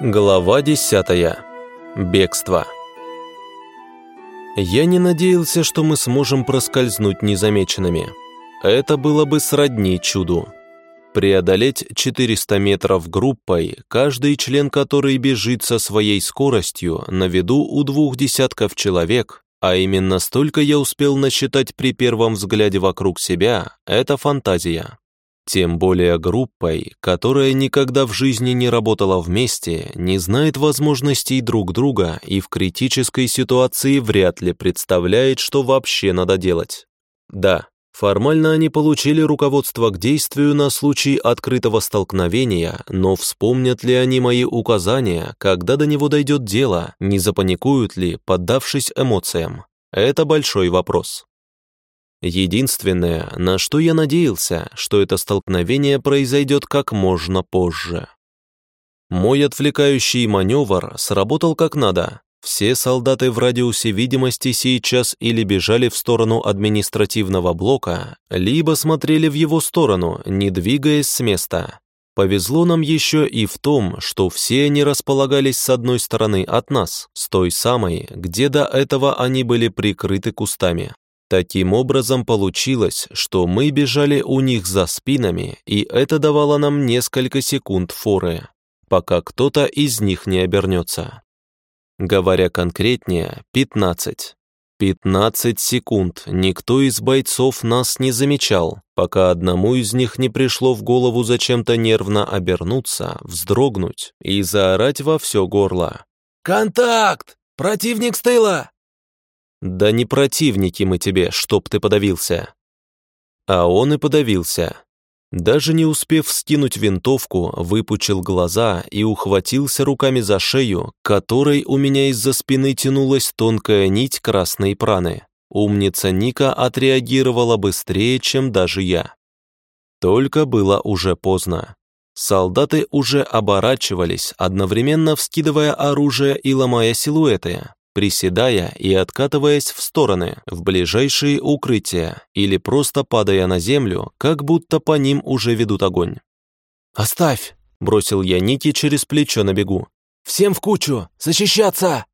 Глава десятая. Бегство. Я не надеялся, что мы сможем проскользнуть незамеченными. Это было бы сродни чуду. Преодолеть 400 метров группой, каждый член которой бежит со своей скоростью на виду у двух десятков человек, а именно столько я успел насчитать при первом взгляде вокруг себя, это фантазия. Тем более группой, которая никогда в жизни не работала вместе, не знает возможностей друг друга и в критической ситуации вряд ли представляет, что вообще надо делать. Да, формально они получили руководство к действию на случай открытого столкновения, но вспомнят ли они мои указания, когда до него дойдет дело, не запаникуют ли, поддавшись эмоциям? Это большой вопрос. Единственное, на что я надеялся, что это столкновение произойдет как можно позже. Мой отвлекающий маневр сработал как надо. Все солдаты в радиусе видимости сейчас или бежали в сторону административного блока, либо смотрели в его сторону, не двигаясь с места. Повезло нам еще и в том, что все они располагались с одной стороны от нас, с той самой, где до этого они были прикрыты кустами. Таким образом получилось, что мы бежали у них за спинами, и это давало нам несколько секунд форы, пока кто-то из них не обернется. Говоря конкретнее, 15. 15 секунд никто из бойцов нас не замечал, пока одному из них не пришло в голову зачем-то нервно обернуться, вздрогнуть и заорать во все горло. «Контакт! Противник с тыла!» Да не противники мы тебе, чтоб ты подавился. А он и подавился. Даже не успев скинуть винтовку, выпучил глаза и ухватился руками за шею, которой у меня из-за спины тянулась тонкая нить красной праны. Умница Ника отреагировала быстрее, чем даже я. Только было уже поздно. Солдаты уже оборачивались, одновременно вскидывая оружие и ломая силуэты приседая и откатываясь в стороны, в ближайшие укрытия, или просто падая на землю, как будто по ним уже ведут огонь. «Оставь!» — бросил я Ники через плечо на бегу. «Всем в кучу! Защищаться!»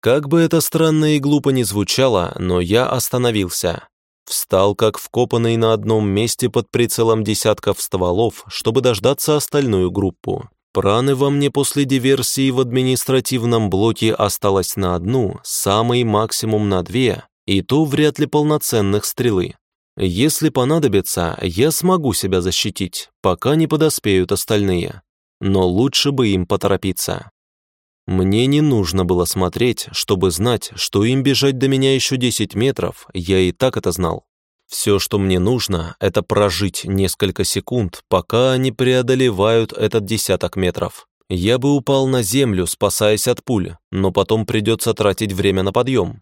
Как бы это странно и глупо ни звучало, но я остановился. Встал как вкопанный на одном месте под прицелом десятков стволов, чтобы дождаться остальную группу. Праны во мне после диверсии в административном блоке осталось на одну, самый максимум на две, и то вряд ли полноценных стрелы. Если понадобится, я смогу себя защитить, пока не подоспеют остальные. Но лучше бы им поторопиться. Мне не нужно было смотреть, чтобы знать, что им бежать до меня еще 10 метров, я и так это знал. Все, что мне нужно, это прожить несколько секунд, пока они преодолевают этот десяток метров. Я бы упал на землю, спасаясь от пуль, но потом придется тратить время на подъем.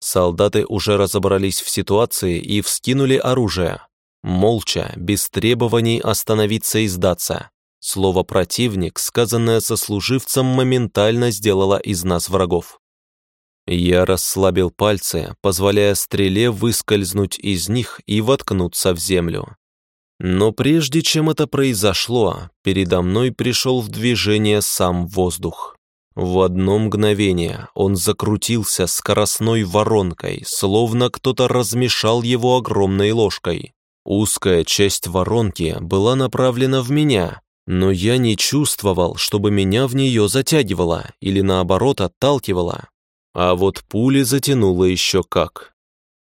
Солдаты уже разобрались в ситуации и вскинули оружие. Молча, без требований остановиться и сдаться. Слово «противник», сказанное сослуживцем, моментально сделало из нас врагов. Я расслабил пальцы, позволяя стреле выскользнуть из них и воткнуться в землю. Но прежде чем это произошло, передо мной пришел в движение сам воздух. В одно мгновение он закрутился скоростной воронкой, словно кто-то размешал его огромной ложкой. Узкая часть воронки была направлена в меня, но я не чувствовал, чтобы меня в нее затягивало или наоборот отталкивало. А вот пули затянуло еще как.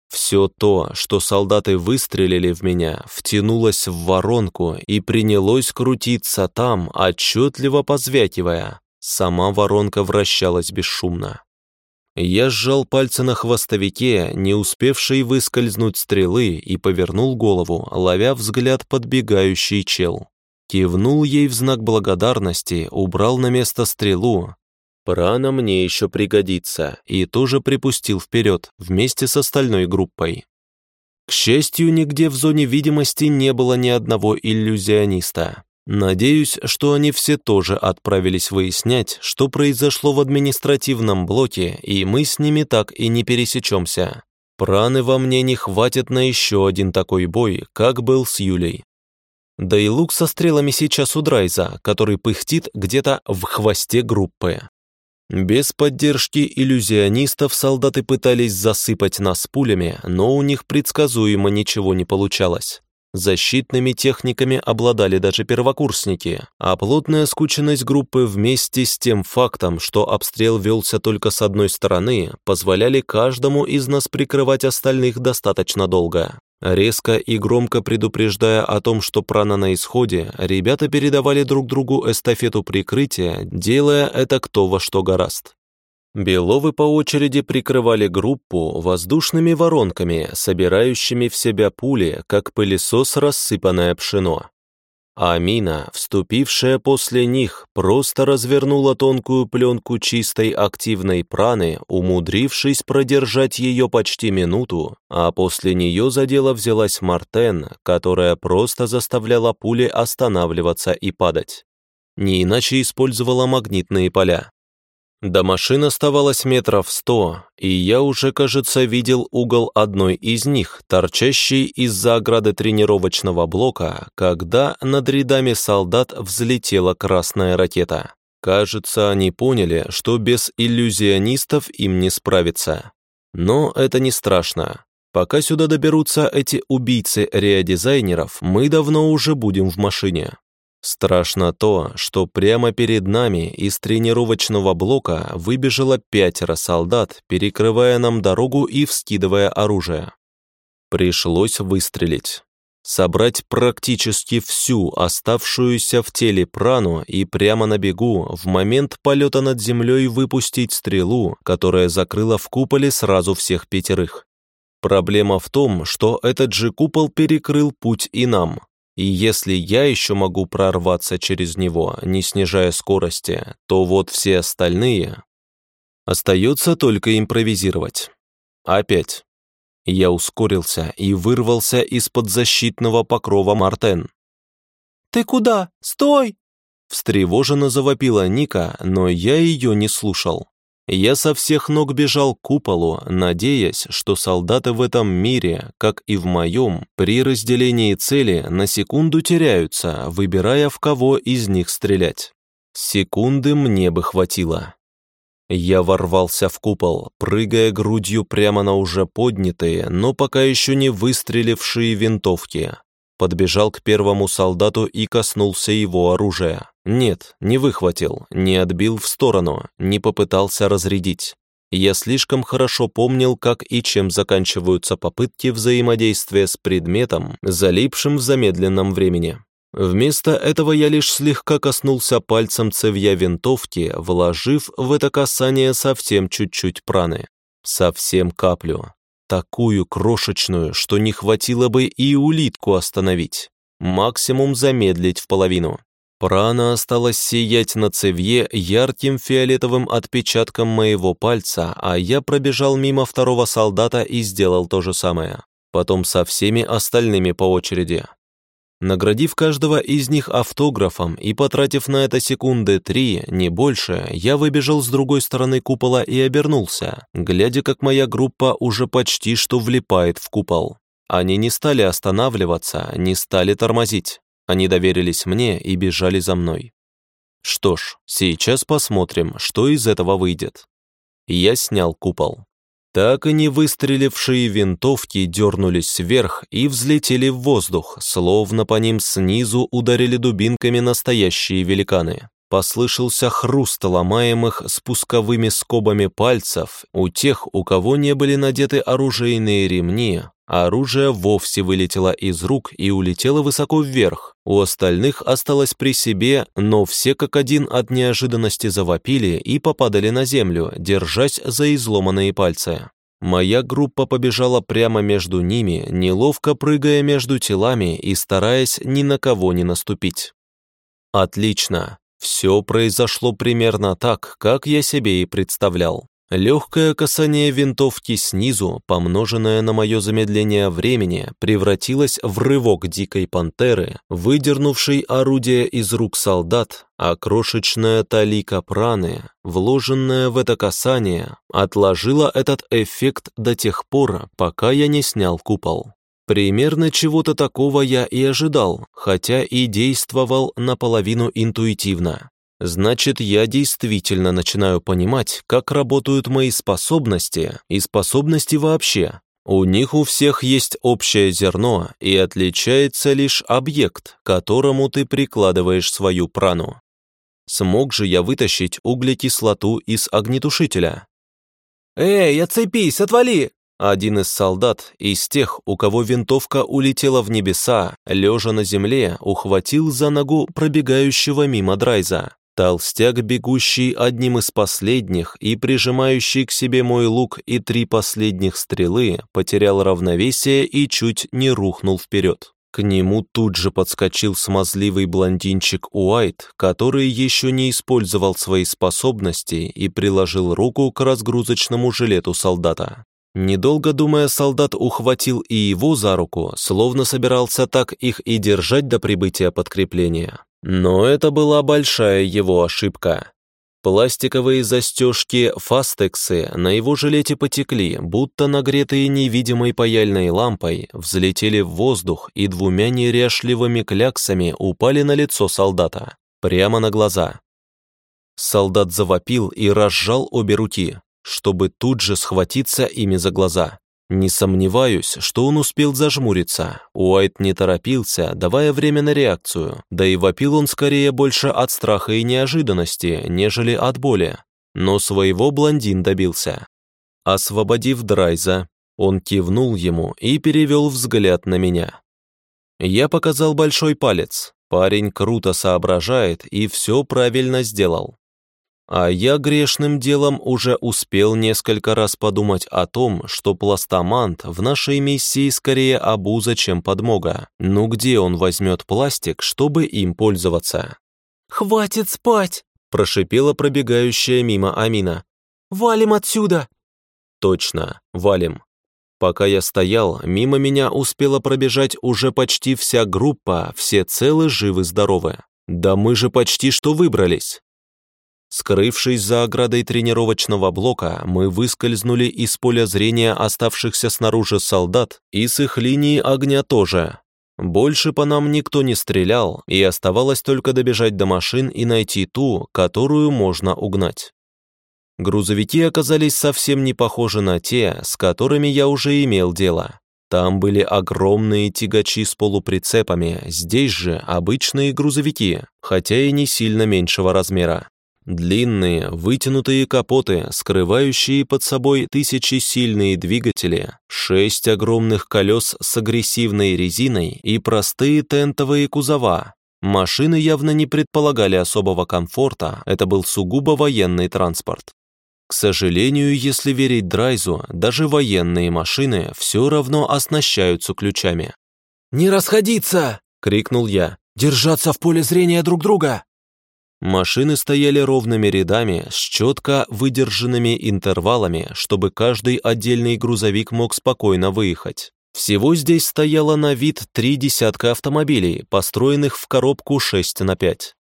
Все то, что солдаты выстрелили в меня, втянулось в воронку и принялось крутиться там, отчетливо позвякивая. Сама воронка вращалась бесшумно. Я сжал пальцы на хвостовике, не успевшей выскользнуть стрелы, и повернул голову, ловя взгляд подбегающий чел. Кивнул ей в знак благодарности, убрал на место стрелу, Прана мне еще пригодится, и тоже припустил вперед, вместе с остальной группой. К счастью, нигде в зоне видимости не было ни одного иллюзиониста. Надеюсь, что они все тоже отправились выяснять, что произошло в административном блоке, и мы с ними так и не пересечемся. Праны во мне не хватит на еще один такой бой, как был с Юлей. Да и лук со стрелами сейчас у Драйза, который пыхтит где-то в хвосте группы. Без поддержки иллюзионистов солдаты пытались засыпать нас пулями, но у них предсказуемо ничего не получалось. Защитными техниками обладали даже первокурсники, а плотная скученность группы вместе с тем фактом, что обстрел велся только с одной стороны, позволяли каждому из нас прикрывать остальных достаточно долго. Резко и громко предупреждая о том, что прана на исходе, ребята передавали друг другу эстафету прикрытия, делая это кто во что гораст. Беловы по очереди прикрывали группу воздушными воронками, собирающими в себя пули, как пылесос рассыпанное пшено. Амина, вступившая после них, просто развернула тонкую пленку чистой активной праны, умудрившись продержать ее почти минуту, а после нее за дело взялась Мартен, которая просто заставляла пули останавливаться и падать. Не иначе использовала магнитные поля. До машин оставалось метров сто, и я уже, кажется, видел угол одной из них, торчащий из-за ограды тренировочного блока, когда над рядами солдат взлетела красная ракета. Кажется, они поняли, что без иллюзионистов им не справиться. Но это не страшно. Пока сюда доберутся эти убийцы реодизайнеров, мы давно уже будем в машине. Страшно то, что прямо перед нами из тренировочного блока выбежало пятеро солдат, перекрывая нам дорогу и вскидывая оружие. Пришлось выстрелить. Собрать практически всю оставшуюся в теле прану и прямо на бегу в момент полета над землей выпустить стрелу, которая закрыла в куполе сразу всех пятерых. Проблема в том, что этот же купол перекрыл путь и нам, и если я еще могу прорваться через него, не снижая скорости, то вот все остальные... Остается только импровизировать. Опять. Я ускорился и вырвался из-под защитного покрова Мартен. «Ты куда? Стой!» Встревоженно завопила Ника, но я ее не слушал. Я со всех ног бежал к куполу, надеясь, что солдаты в этом мире, как и в моем, при разделении цели на секунду теряются, выбирая, в кого из них стрелять. Секунды мне бы хватило. Я ворвался в купол, прыгая грудью прямо на уже поднятые, но пока еще не выстрелившие винтовки. Подбежал к первому солдату и коснулся его оружия. Нет, не выхватил, не отбил в сторону, не попытался разрядить. Я слишком хорошо помнил, как и чем заканчиваются попытки взаимодействия с предметом, залипшим в замедленном времени. Вместо этого я лишь слегка коснулся пальцем цевья винтовки, вложив в это касание совсем чуть-чуть праны. Совсем каплю. Такую крошечную, что не хватило бы и улитку остановить. Максимум замедлить в половину. Прана осталась сиять на цевье ярким фиолетовым отпечатком моего пальца, а я пробежал мимо второго солдата и сделал то же самое. Потом со всеми остальными по очереди. Наградив каждого из них автографом и потратив на это секунды три, не больше, я выбежал с другой стороны купола и обернулся, глядя, как моя группа уже почти что влипает в купол. Они не стали останавливаться, не стали тормозить. Они доверились мне и бежали за мной. Что ж, сейчас посмотрим, что из этого выйдет. Я снял купол. Так и не выстрелившие винтовки дернулись вверх и взлетели в воздух, словно по ним снизу ударили дубинками настоящие великаны. Послышался хруст ломаемых спусковыми скобами пальцев у тех, у кого не были надеты оружейные ремни, а оружие вовсе вылетело из рук и улетело высоко вверх. У остальных осталось при себе, но все как один от неожиданности завопили и попадали на землю, держась за изломанные пальцы. Моя группа побежала прямо между ними, неловко прыгая между телами и стараясь ни на кого не наступить. Отлично. Все произошло примерно так, как я себе и представлял. Легкое касание винтовки снизу, помноженное на мое замедление времени, превратилось в рывок дикой пантеры, выдернувшей орудие из рук солдат, а крошечная талика праны, вложенная в это касание, отложила этот эффект до тех пор, пока я не снял купол. Примерно чего-то такого я и ожидал, хотя и действовал наполовину интуитивно. Значит, я действительно начинаю понимать, как работают мои способности и способности вообще. У них у всех есть общее зерно, и отличается лишь объект, к которому ты прикладываешь свою прану. Смог же я вытащить углекислоту из огнетушителя? «Эй, отцепись, отвали!» Один из солдат, из тех, у кого винтовка улетела в небеса, лежа на земле, ухватил за ногу пробегающего мимо Драйза. Толстяк, бегущий одним из последних и прижимающий к себе мой лук и три последних стрелы, потерял равновесие и чуть не рухнул вперед. К нему тут же подскочил смазливый блондинчик Уайт, который еще не использовал свои способности и приложил руку к разгрузочному жилету солдата. Недолго думая, солдат ухватил и его за руку, словно собирался так их и держать до прибытия подкрепления. Но это была большая его ошибка. Пластиковые застежки фастексы на его жилете потекли, будто нагретые невидимой паяльной лампой, взлетели в воздух и двумя неряшливыми кляксами упали на лицо солдата, прямо на глаза. Солдат завопил и разжал обе руки чтобы тут же схватиться ими за глаза. Не сомневаюсь, что он успел зажмуриться. Уайт не торопился, давая время на реакцию, да и вопил он скорее больше от страха и неожиданности, нежели от боли. Но своего блондин добился. Освободив Драйза, он кивнул ему и перевел взгляд на меня. Я показал большой палец. Парень круто соображает и все правильно сделал. А я грешным делом уже успел несколько раз подумать о том, что пластомант в нашей миссии скорее обуза, чем подмога. Ну где он возьмет пластик, чтобы им пользоваться? «Хватит спать!» – прошипела пробегающая мимо Амина. «Валим отсюда!» «Точно, валим!» Пока я стоял, мимо меня успела пробежать уже почти вся группа, все целы, живы-здоровы. Да мы же почти что выбрались. Скрывшись за оградой тренировочного блока, мы выскользнули из поля зрения оставшихся снаружи солдат и с их линии огня тоже. Больше по нам никто не стрелял, и оставалось только добежать до машин и найти ту, которую можно угнать. Грузовики оказались совсем не похожи на те, с которыми я уже имел дело. Там были огромные тягачи с полуприцепами, здесь же обычные грузовики, хотя и не сильно меньшего размера. Длинные, вытянутые капоты, скрывающие под собой тысячи сильные двигатели, шесть огромных колес с агрессивной резиной и простые тентовые кузова. Машины явно не предполагали особого комфорта, это был сугубо военный транспорт. К сожалению, если верить Драйзу, даже военные машины все равно оснащаются ключами. «Не расходиться!» — крикнул я. «Держаться в поле зрения друг друга!» Машины стояли ровными рядами с четко выдержанными интервалами, чтобы каждый отдельный грузовик мог спокойно выехать. Всего здесь стояло на вид три десятка автомобилей, построенных в коробку 6 на 5.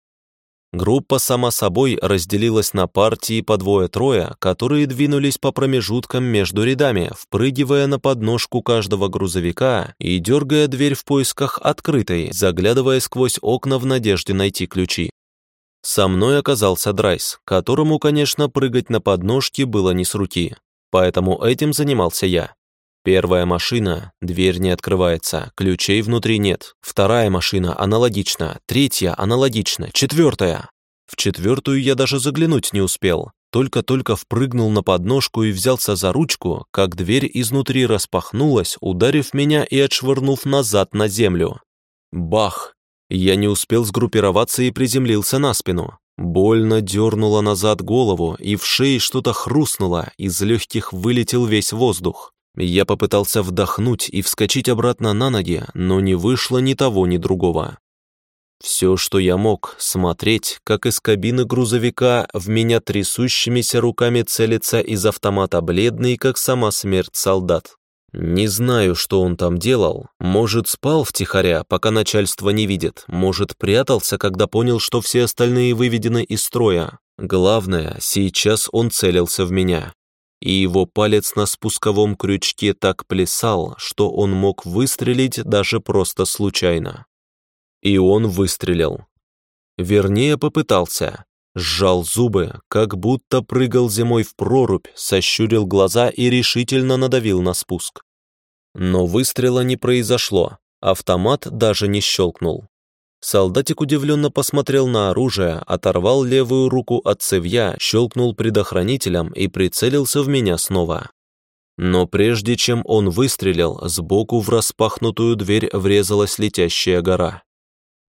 Группа сама собой разделилась на партии по двое-трое, которые двинулись по промежуткам между рядами, впрыгивая на подножку каждого грузовика и дергая дверь в поисках открытой, заглядывая сквозь окна в надежде найти ключи. Со мной оказался Драйс, которому, конечно, прыгать на подножке было не с руки, поэтому этим занимался я. Первая машина, дверь не открывается, ключей внутри нет. Вторая машина аналогично, третья аналогично, четвертая. В четвертую я даже заглянуть не успел. Только-только впрыгнул на подножку и взялся за ручку, как дверь изнутри распахнулась, ударив меня и отшвырнув назад на землю. Бах! Я не успел сгруппироваться и приземлился на спину. Больно дернула назад голову, и в шее что-то хрустнуло, из легких вылетел весь воздух. Я попытался вдохнуть и вскочить обратно на ноги, но не вышло ни того, ни другого. Все, что я мог, смотреть, как из кабины грузовика в меня трясущимися руками целится из автомата бледный, как сама смерть солдат. Не знаю, что он там делал. Может, спал втихаря, пока начальство не видит. Может, прятался, когда понял, что все остальные выведены из строя. Главное, сейчас он целился в меня. и его палец на спусковом крючке так плясал, что он мог выстрелить даже просто случайно. И он выстрелил. Вернее, попытался. Сжал зубы, как будто прыгал зимой в прорубь, сощурил глаза и решительно надавил на спуск. Но выстрела не произошло, автомат даже не щелкнул. Солдатик удивленно посмотрел на оружие, оторвал левую руку от цевья, щелкнул предохранителем и прицелился в меня снова. Но прежде чем он выстрелил, сбоку в распахнутую дверь врезалась летящая гора.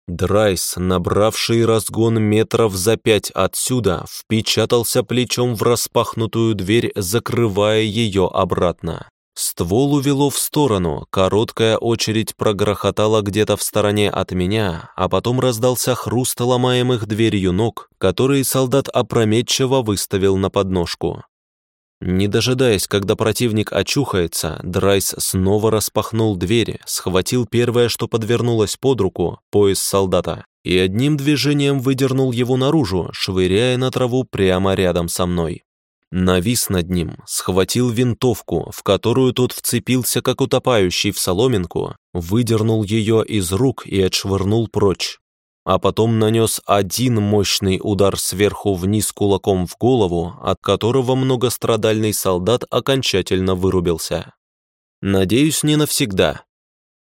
Драйс, набравший разгон метров за пять отсюда, впечатался плечом в распахнутую дверь, закрывая ее обратно. Ствол увело в сторону, короткая очередь прогрохотала где-то в стороне от меня, а потом раздался хруст ломаемых дверью ног, которые солдат опрометчиво выставил на подножку. Не дожидаясь, когда противник очухается, Драйс снова распахнул двери, схватил первое, что подвернулось под руку, пояс солдата, и одним движением выдернул его наружу, швыряя на траву прямо рядом со мной навис над ним, схватил винтовку, в которую тот вцепился, как утопающий в соломинку, выдернул ее из рук и отшвырнул прочь. А потом нанес один мощный удар сверху вниз кулаком в голову, от которого многострадальный солдат окончательно вырубился. Надеюсь, не навсегда.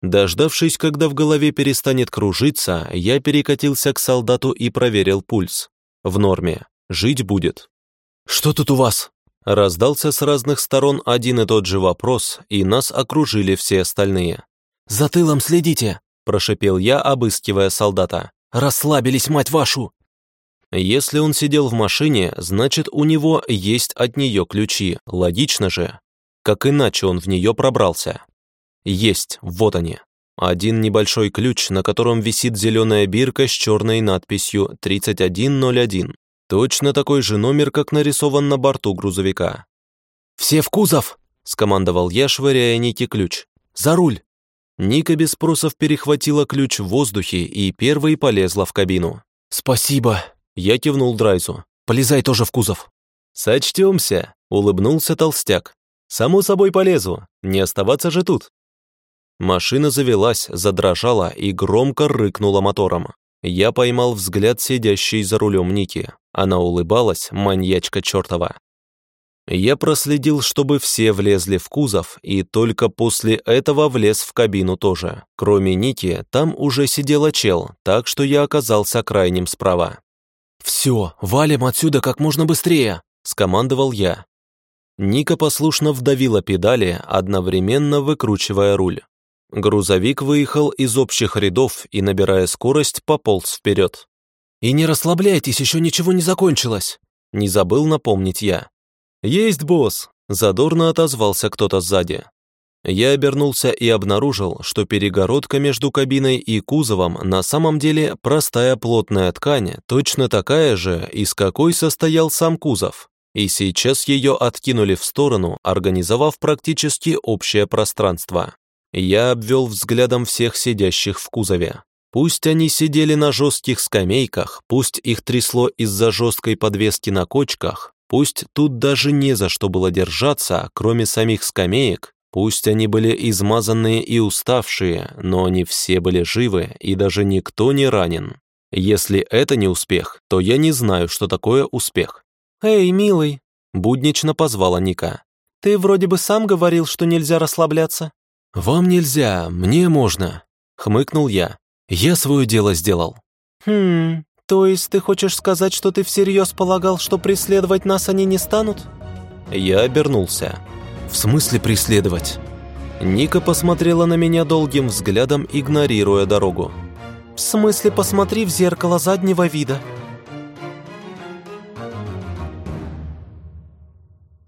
Дождавшись, когда в голове перестанет кружиться, я перекатился к солдату и проверил пульс. В норме. Жить будет. «Что тут у вас?» Раздался с разных сторон один и тот же вопрос, и нас окружили все остальные. «За тылом следите!» – прошипел я, обыскивая солдата. «Расслабились, мать вашу!» Если он сидел в машине, значит, у него есть от нее ключи, логично же. Как иначе он в нее пробрался? Есть, вот они. Один небольшой ключ, на котором висит зеленая бирка с черной надписью 3101. Точно такой же номер, как нарисован на борту грузовика. «Все в кузов!» — скомандовал я, швыряя Нике ключ. «За руль!» Ника без спросов перехватила ключ в воздухе и первой полезла в кабину. «Спасибо!» — я кивнул Драйзу. «Полезай тоже в кузов!» «Сочтемся!» — улыбнулся толстяк. «Само собой полезу, не оставаться же тут!» Машина завелась, задрожала и громко рыкнула мотором. Я поймал взгляд сидящей за рулем Ники. Она улыбалась, маньячка чертова. Я проследил, чтобы все влезли в кузов, и только после этого влез в кабину тоже. Кроме Ники, там уже сидела чел, так что я оказался крайним справа. «Все, валим отсюда как можно быстрее!» – скомандовал я. Ника послушно вдавила педали, одновременно выкручивая руль. Грузовик выехал из общих рядов и, набирая скорость, пополз вперед. «И не расслабляйтесь, еще ничего не закончилось!» Не забыл напомнить я. «Есть, босс!» – задорно отозвался кто-то сзади. Я обернулся и обнаружил, что перегородка между кабиной и кузовом на самом деле простая плотная ткань, точно такая же, из какой состоял сам кузов. И сейчас ее откинули в сторону, организовав практически общее пространство. Я обвел взглядом всех сидящих в кузове. Пусть они сидели на жестких скамейках, пусть их трясло из-за жесткой подвески на кочках, пусть тут даже не за что было держаться, кроме самих скамеек, пусть они были измазанные и уставшие, но они все были живы, и даже никто не ранен. Если это не успех, то я не знаю, что такое успех. «Эй, милый!» – буднично позвала Ника. «Ты вроде бы сам говорил, что нельзя расслабляться». «Вам нельзя, мне можно», — хмыкнул я. «Я свое дело сделал». «Хм, то есть ты хочешь сказать, что ты всерьез полагал, что преследовать нас они не станут?» Я обернулся. «В смысле преследовать?» Ника посмотрела на меня долгим взглядом, игнорируя дорогу. «В смысле посмотри в зеркало заднего вида?»